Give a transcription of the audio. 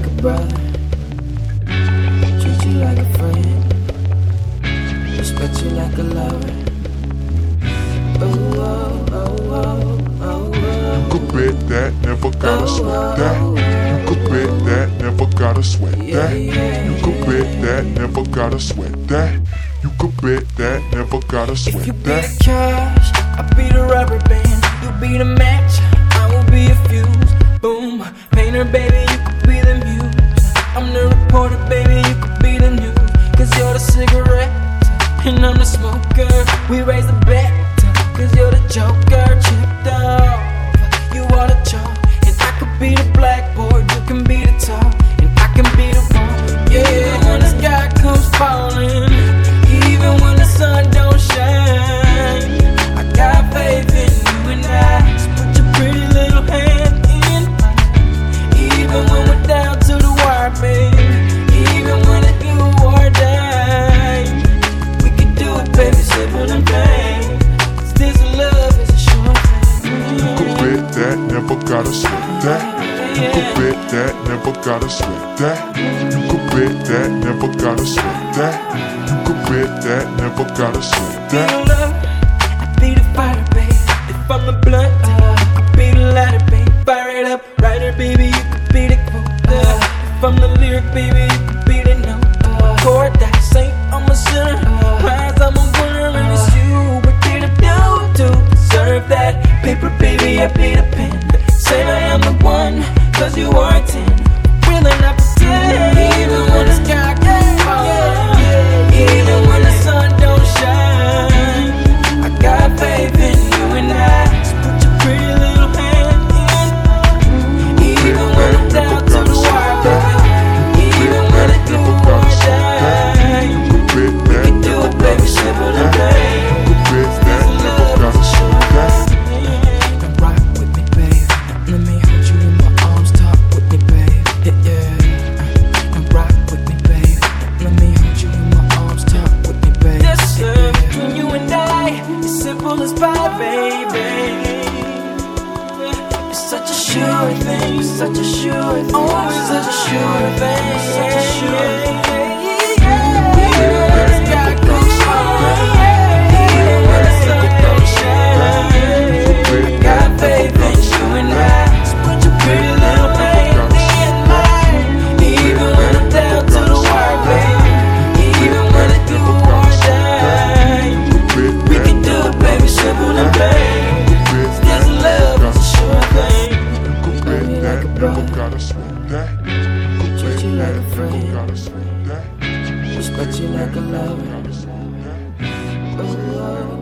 like a brother, treat you like a friend, respect you like a lover. Oh, oh, oh, oh, oh, oh. You could bet that, never gotta oh, sweat oh, that. Oh, you could bet that, never gotta sweat that. You could bet that, never gotta sweat that. You could bet that, never gotta sweat If you sweat be the cash, I'll be the rubber band. You be the match, I will be a fuse. Boom, painter, baby, you Reporter, baby, you could be the news. Cause you're the cigarette, and I'm the smoker. We raise the bet, cause you're the joker. Chipped off, never gotta sweat that. You could bet that, never gotta sweat that. You could bet that, never gotta sweat that. You could bet that, never gotta sweat Be that. the love, I be the fire, babe. If I'm the you could be the lighter, babe. Fire it up, writer, baby, you could be the quote. Uh, if I'm the lyric, baby, you could be the note. Chord that saint, I'm a sinner. One, cause you are a 10. Really sure thing, such a sure thing, oh, such a sure thing, swing that. Treat you like a friend. Respect you like a lover. Oh,